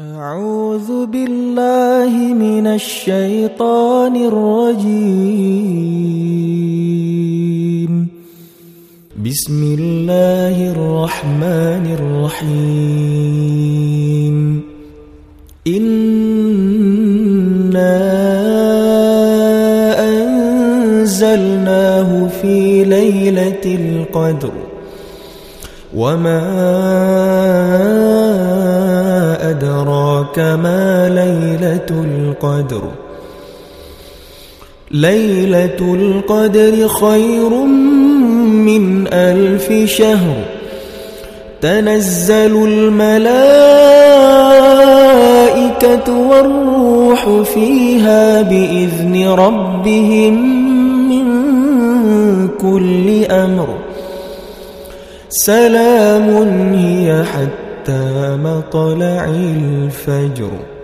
أعوذ بالله من الشيطان الرجيم. بسم الله الرحمن الرحيم. إنا أنزلناه في ليلة القدر. وما أدراك ما ليلة القدر. ليلة القدر خير من ألف شهر. تنزل الملائكة والروح فيها بإذن ربهم من كل أمر. سلام هي حتى مطلع الفجر.